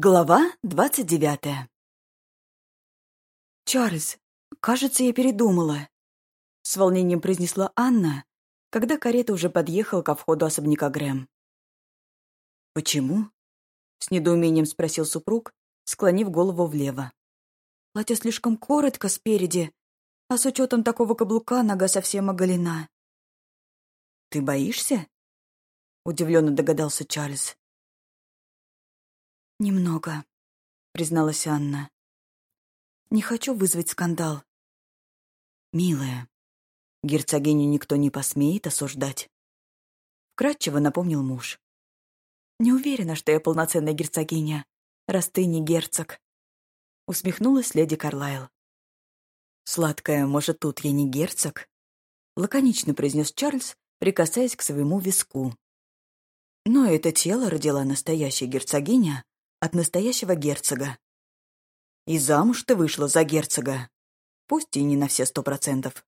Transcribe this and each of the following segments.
Глава двадцать девятая «Чарльз, кажется, я передумала», — с волнением произнесла Анна, когда карета уже подъехала ко входу особняка Грэм. «Почему?» — с недоумением спросил супруг, склонив голову влево. «Платье слишком коротко спереди, а с учетом такого каблука нога совсем оголена». «Ты боишься?» — удивленно догадался Чарльз. «Немного», — призналась Анна. «Не хочу вызвать скандал». «Милая, герцогиню никто не посмеет осуждать», — вкратчиво напомнил муж. «Не уверена, что я полноценная герцогиня, раз ты не герцог», — усмехнулась леди Карлайл. «Сладкая, может, тут я не герцог?» — лаконично произнес Чарльз, прикасаясь к своему виску. Но это тело родила настоящая герцогиня от настоящего герцога. И замуж ты вышла за герцога, пусть и не на все сто процентов.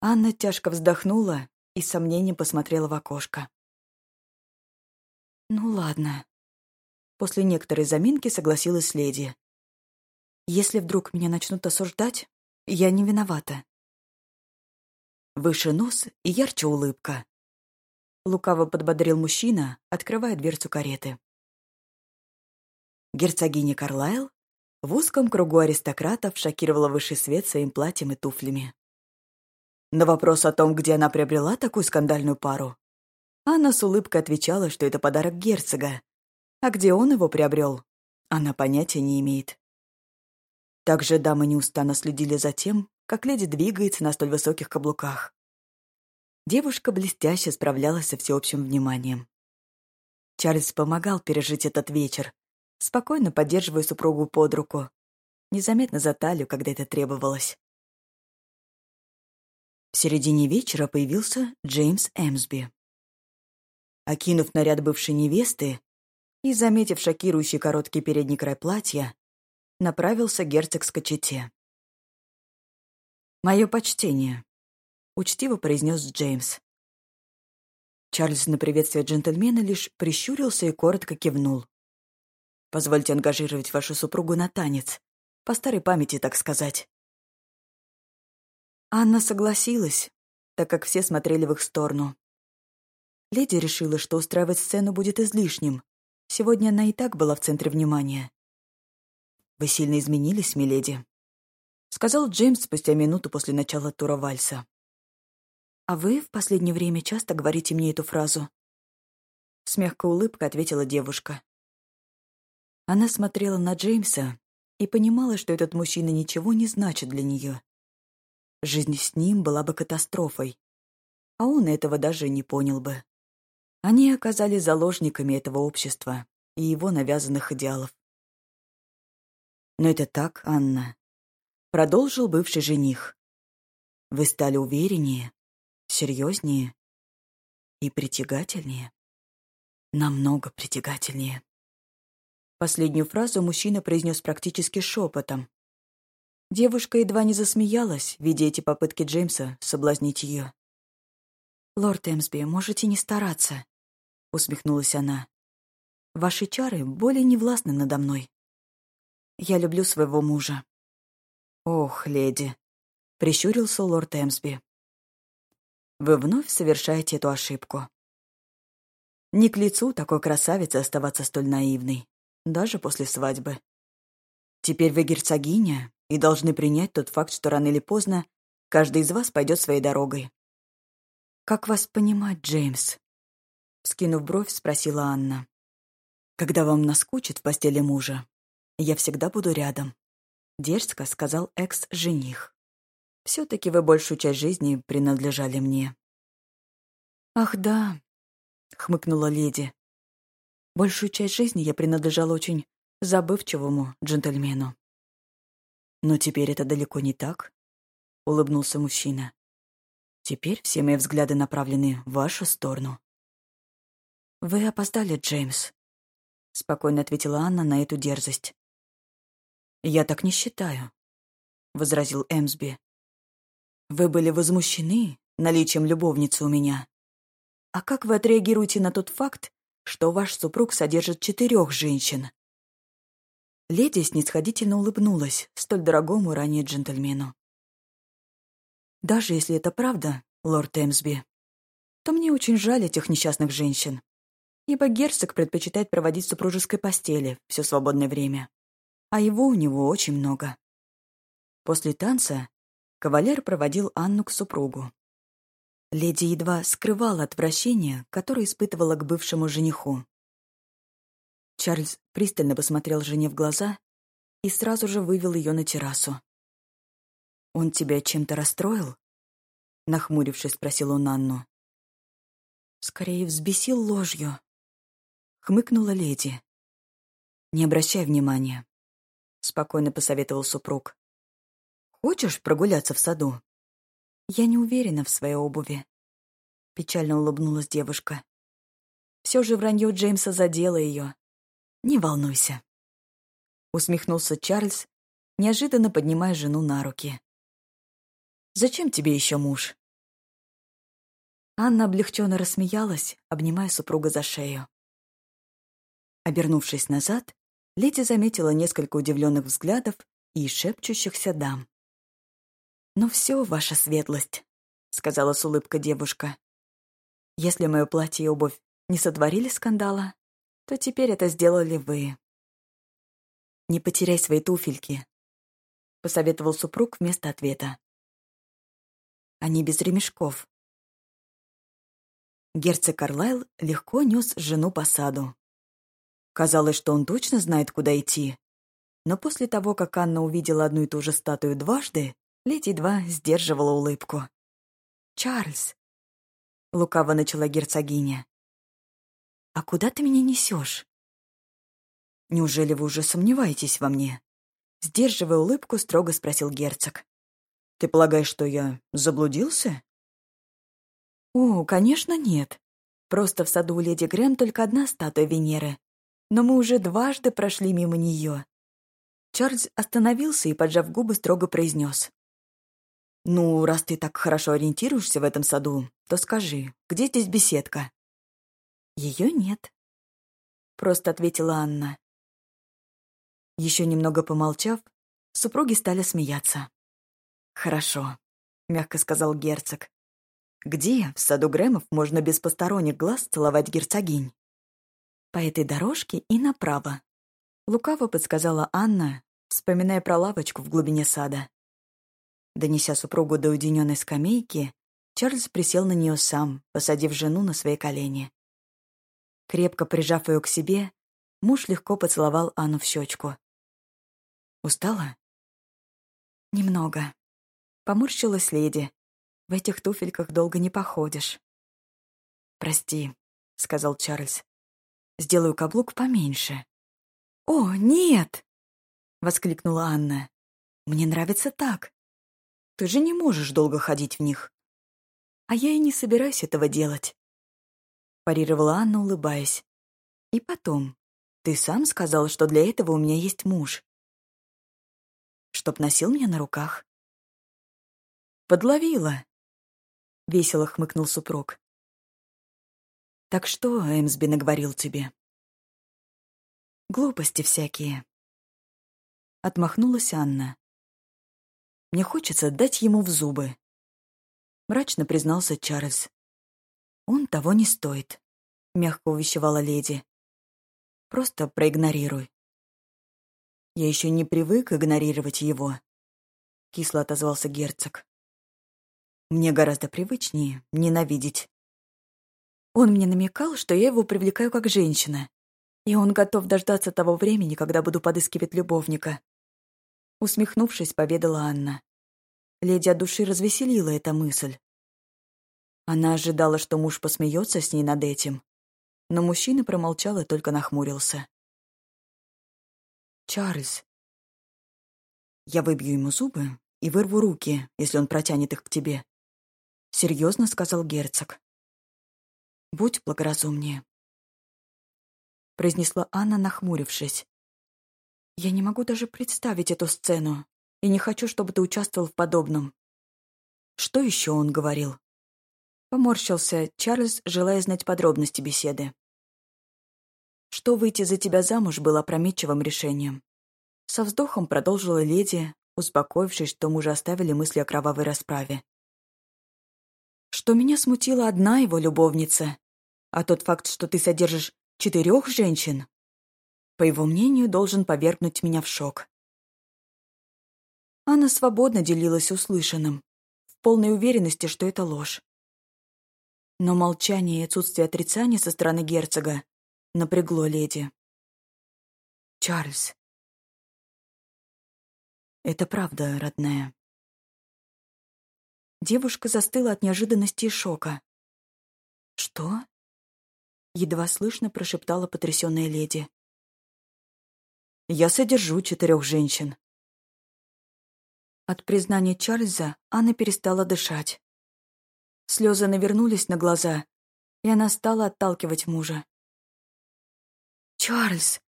Анна тяжко вздохнула и с сомнением посмотрела в окошко. «Ну ладно». После некоторой заминки согласилась леди. «Если вдруг меня начнут осуждать, я не виновата». Выше нос и ярче улыбка. Лукаво подбодрил мужчина, открывая дверцу кареты. Герцогиня Карлайл в узком кругу аристократов шокировала высший свет своим платьем и туфлями. На вопрос о том, где она приобрела такую скандальную пару, Анна с улыбкой отвечала, что это подарок герцога, а где он его приобрел, она понятия не имеет. Также дамы неустанно следили за тем, как леди двигается на столь высоких каблуках. Девушка блестяще справлялась со всеобщим вниманием. Чарльз помогал пережить этот вечер, спокойно поддерживая супругу под руку, незаметно за талию, когда это требовалось. В середине вечера появился Джеймс Эмсби. Окинув наряд бывшей невесты и заметив шокирующий короткий передний край платья, направился герцог к чете. «Мое почтение», — учтиво произнес Джеймс. Чарльз на приветствие джентльмена лишь прищурился и коротко кивнул. «Позвольте ангажировать вашу супругу на танец. По старой памяти, так сказать». Анна согласилась, так как все смотрели в их сторону. Леди решила, что устраивать сцену будет излишним. Сегодня она и так была в центре внимания. «Вы сильно изменились, миледи», сказал Джеймс спустя минуту после начала тура вальса. «А вы в последнее время часто говорите мне эту фразу?» С мягкой улыбкой ответила девушка. Она смотрела на Джеймса и понимала, что этот мужчина ничего не значит для нее. Жизнь с ним была бы катастрофой, а он этого даже не понял бы. Они оказались заложниками этого общества и его навязанных идеалов. Но это так, Анна. Продолжил бывший жених. Вы стали увереннее, серьезнее и притягательнее. Намного притягательнее. Последнюю фразу мужчина произнес практически шепотом. Девушка едва не засмеялась, видя эти попытки Джеймса соблазнить ее. «Лорд Эмсби, можете не стараться», — усмехнулась она. «Ваши чары более не властны надо мной. Я люблю своего мужа. «Ох, леди!» — прищурился лорд Эмсби. «Вы вновь совершаете эту ошибку. Не к лицу такой красавице оставаться столь наивной, даже после свадьбы. Теперь вы герцогиня и должны принять тот факт, что рано или поздно каждый из вас пойдет своей дорогой». «Как вас понимать, Джеймс?» Скинув бровь, спросила Анна. «Когда вам наскучит в постели мужа, я всегда буду рядом», — дерзко сказал экс-жених. «Все-таки вы большую часть жизни принадлежали мне». «Ах, да», — хмыкнула леди. «Большую часть жизни я принадлежала очень забывчивому джентльмену». «Но теперь это далеко не так», — улыбнулся мужчина. «Теперь все мои взгляды направлены в вашу сторону». «Вы опоздали, Джеймс», — спокойно ответила Анна на эту дерзость. «Я так не считаю», — возразил Эмсби. «Вы были возмущены наличием любовницы у меня. А как вы отреагируете на тот факт, что ваш супруг содержит четырех женщин, Леди снисходительно улыбнулась столь дорогому ранее джентльмену. «Даже если это правда, лорд Эмсби, то мне очень жаль этих несчастных женщин, ибо герцог предпочитает проводить в супружеской постели все свободное время, а его у него очень много». После танца кавалер проводил Анну к супругу. Леди едва скрывала отвращение, которое испытывала к бывшему жениху. Чарльз пристально посмотрел жене в глаза и сразу же вывел ее на террасу. «Он тебя чем-то расстроил?» Нахмурившись, спросил он Анну. «Скорее взбесил ложью», — хмыкнула леди. «Не обращай внимания», — спокойно посоветовал супруг. «Хочешь прогуляться в саду?» Я не уверена в своей обуви. Печально улыбнулась девушка. Все же вранье Джеймса задело ее. Не волнуйся. Усмехнулся Чарльз, неожиданно поднимая жену на руки. «Зачем тебе еще муж?» Анна облегченно рассмеялась, обнимая супруга за шею. Обернувшись назад, леди заметила несколько удивленных взглядов и шепчущихся дам. «Ну все, ваша светлость», — сказала с улыбкой девушка. «Если мое платье и обувь не сотворили скандала, то теперь это сделали вы». «Не потеряй свои туфельки», — посоветовал супруг вместо ответа. «Они без ремешков». Герцог Карлайл легко нес жену по саду. Казалось, что он точно знает, куда идти. Но после того, как Анна увидела одну и ту же статую дважды, Леди едва сдерживала улыбку. «Чарльз!» — лукаво начала герцогиня. «А куда ты меня несешь?» «Неужели вы уже сомневаетесь во мне?» Сдерживая улыбку, строго спросил герцог. «Ты полагаешь, что я заблудился?» «О, конечно, нет. Просто в саду у леди Грэм только одна статуя Венеры. Но мы уже дважды прошли мимо нее». Чарльз остановился и, поджав губы, строго произнес. «Ну, раз ты так хорошо ориентируешься в этом саду, то скажи, где здесь беседка?» «Ее нет», — просто ответила Анна. Еще немного помолчав, супруги стали смеяться. «Хорошо», — мягко сказал герцог. «Где в саду Грэмов можно без посторонних глаз целовать герцогинь?» «По этой дорожке и направо», — лукаво подсказала Анна, вспоминая про лавочку в глубине сада. Донеся супругу до уединенной скамейки, Чарльз присел на нее сам, посадив жену на свои колени. Крепко прижав ее к себе, муж легко поцеловал Анну в щечку. «Устала?» «Немного». Поморщилась леди. «В этих туфельках долго не походишь». «Прости», — сказал Чарльз. «Сделаю каблук поменьше». «О, нет!» — воскликнула Анна. «Мне нравится так. Ты же не можешь долго ходить в них. А я и не собираюсь этого делать. Парировала Анна, улыбаясь. И потом, ты сам сказал, что для этого у меня есть муж. Чтоб носил меня на руках. Подловила. Весело хмыкнул супруг. Так что Эмсби наговорил тебе? Глупости всякие. Отмахнулась Анна. Мне хочется дать ему в зубы. Мрачно признался Чарльз. Он того не стоит, мягко увещевала леди. Просто проигнорируй. Я еще не привык игнорировать его. Кисло отозвался герцог. Мне гораздо привычнее ненавидеть. Он мне намекал, что я его привлекаю как женщина, и он готов дождаться того времени, когда буду подыскивать любовника. Усмехнувшись, поведала Анна. Леди от души развеселила эта мысль. Она ожидала, что муж посмеется с ней над этим, но мужчина промолчал и только нахмурился. «Чарльз, я выбью ему зубы и вырву руки, если он протянет их к тебе», — серьезно сказал герцог. «Будь благоразумнее», — произнесла Анна, нахмурившись. Я не могу даже представить эту сцену, и не хочу, чтобы ты участвовал в подобном. Что еще он говорил? Поморщился Чарльз, желая знать подробности беседы. Что выйти за тебя замуж было опрометчивым решением. Со вздохом продолжила леди, успокоившись, что мы уже оставили мысли о кровавой расправе. Что меня смутила одна его любовница, а тот факт, что ты содержишь четырех женщин, по его мнению, должен повергнуть меня в шок. Анна свободно делилась услышанным, в полной уверенности, что это ложь. Но молчание и отсутствие отрицания со стороны герцога напрягло леди. «Чарльз». «Это правда, родная». Девушка застыла от неожиданности и шока. «Что?» — едва слышно прошептала потрясённая леди. «Я содержу четырех женщин». От признания Чарльза Анна перестала дышать. Слезы навернулись на глаза, и она стала отталкивать мужа. «Чарльз!»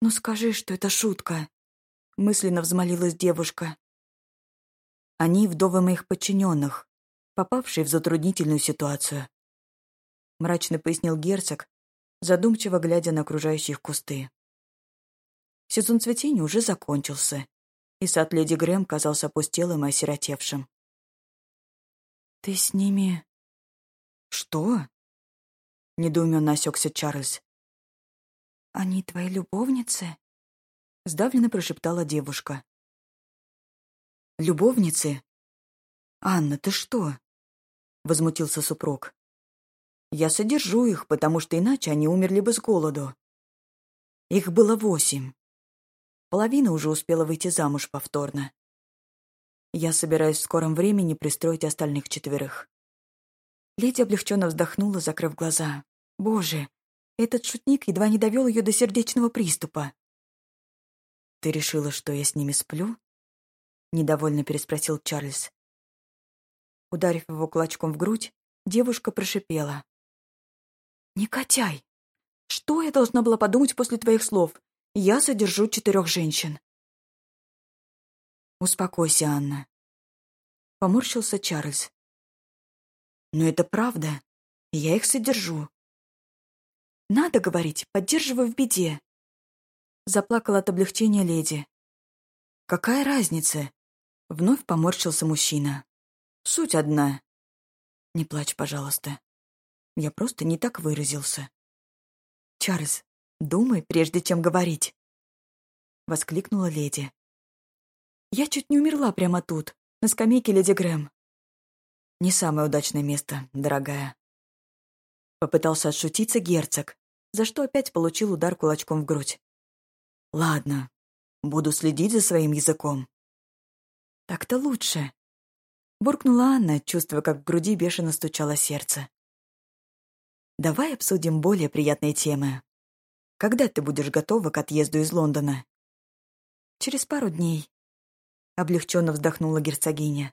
«Ну скажи, что это шутка!» — мысленно взмолилась девушка. Они вдовы моих подчиненных, попавшие в затруднительную ситуацию. Мрачно пояснил герцог, задумчиво глядя на окружающих кусты. Сезон цветения уже закончился, и сад леди Грэм казался опустелым и осиротевшим. «Ты с ними...» «Что?» — недоуменно осекся Чарльз. «Они твои любовницы?» — сдавленно прошептала девушка. «Любовницы? Анна, ты что?» — возмутился супруг. «Я содержу их, потому что иначе они умерли бы с голоду. Их было восемь. Половина уже успела выйти замуж повторно. Я собираюсь в скором времени пристроить остальных четверых». Леди облегченно вздохнула, закрыв глаза. «Боже, этот шутник едва не довел ее до сердечного приступа». «Ты решила, что я с ними сплю?» — недовольно переспросил Чарльз. Ударив его кулачком в грудь, девушка прошипела. «Негодяй! Что я должна была подумать после твоих слов? Я содержу четырех женщин». «Успокойся, Анна». Поморщился Чарльз. «Но это правда. Я их содержу». «Надо говорить, поддерживаю в беде». Заплакала от облегчения леди. «Какая разница? Вновь поморщился мужчина. Суть одна. Не плачь, пожалуйста. Я просто не так выразился. Чарльз, думай, прежде чем говорить. Воскликнула леди. Я чуть не умерла прямо тут, на скамейке леди Грэм. Не самое удачное место, дорогая. Попытался отшутиться герцог, за что опять получил удар кулачком в грудь. Ладно, буду следить за своим языком. «Так-то лучше», — буркнула Анна, чувствуя, как в груди бешено стучало сердце. «Давай обсудим более приятные темы. Когда ты будешь готова к отъезду из Лондона?» «Через пару дней», — облегченно вздохнула герцогиня.